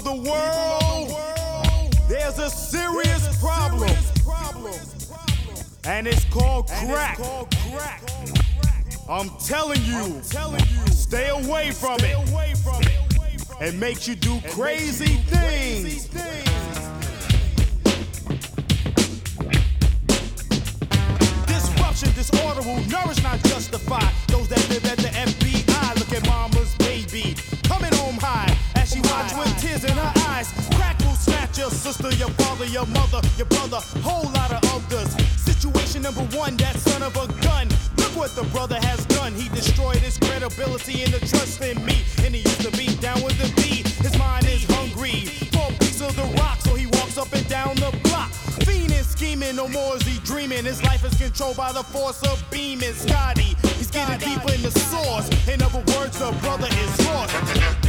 of the world, there's a serious problem. And it's called crack. I'm telling you, stay away from it. It makes you do crazy things. Disruption, disorder will nourish, not justify. Your sister, your father, your mother, your brother, whole lot of others. Situation number one, that son of a gun. Look what the brother has done. He destroyed his credibility and the trust in me. And he used to be down with the B. His mind is hungry for a piece of the rock, so he walks up and down the block. Fiending, scheming, no more is he dreaming. His life is controlled by the force of beaming. Scotty, he's getting deeper in the source. In other words, the brother is lost. That's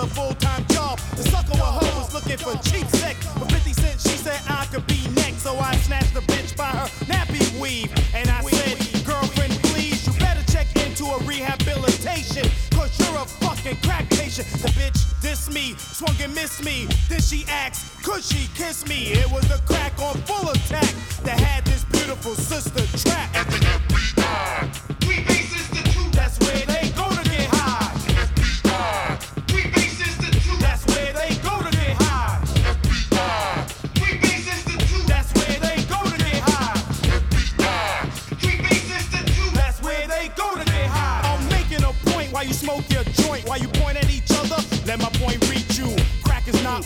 a full time job. The sucker with her was looking for cheap sex. For 50 cents, she said I could be next. So I snatched the bitch by her nappy weave. And I said, Girlfriend, please, you better check into a rehabilitation. Cause you're a fucking crack patient. The bitch dissed me, swung and missed me. Then she asked, could she kiss me? It was a crack on full attack that had this beautiful sister trapped.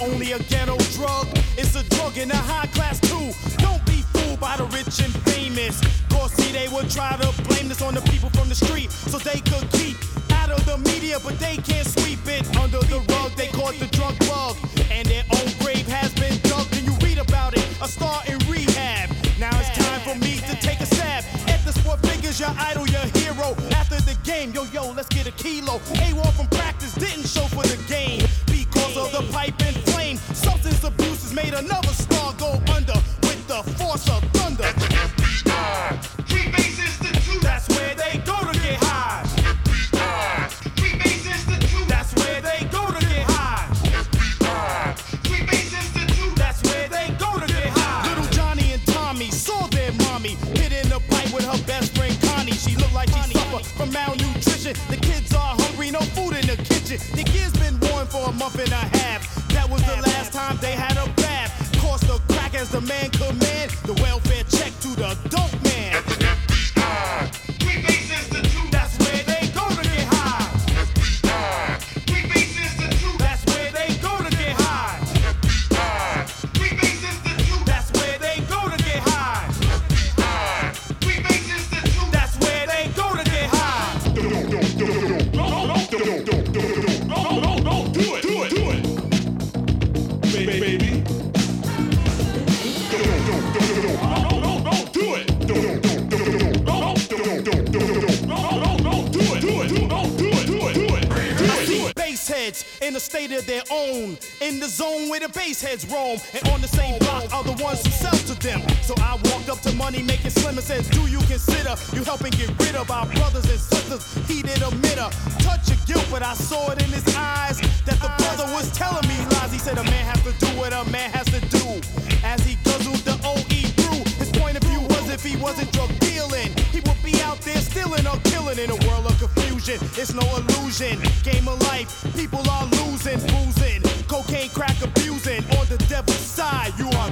Only a ghetto drug, it's a drug in a high class too. Don't be fooled by the rich and famous. Cause see, they would try to blame this on the people from the street so they could keep out of the media, but they can't sweep it under the rug. They caught the drug bug, and their own grave has been dug. Then you read about it, a star in rehab. Now it's time for me to take a stab at the sport figures, your idol, your hero. After the game, yo, yo, let's get a kilo. A1 from practice didn't show for the game because of the pipe and made another star go under with the force of thunder. That's where they go to get high. FBI, freebase institute. That's where they go to get high. FBI, freebase institute. That's where they go to get high. Little Johnny and Tommy saw their mommy hitting the pipe with her best friend Connie. She looked like she suffered from malnutrition. The kids are hungry, no food in the kitchen. The kids been warned for a month and a half. That was the last time they had a bath. Cost the crack as the man command. The welfare check to the dope in a state of their own. In the zone where the base heads roam. And on the same block are the ones who sell to them. So I walked up to money making slim and said, Do you consider you helping get rid of our brothers and sisters? He did admit a touch of guilt, but I saw it in his eyes that the brother was telling me lies. He said, A man has to do what a man has to do. It's no illusion. Game of life, people are losing, boozing, cocaine, crack abusing. On the devil's side, you are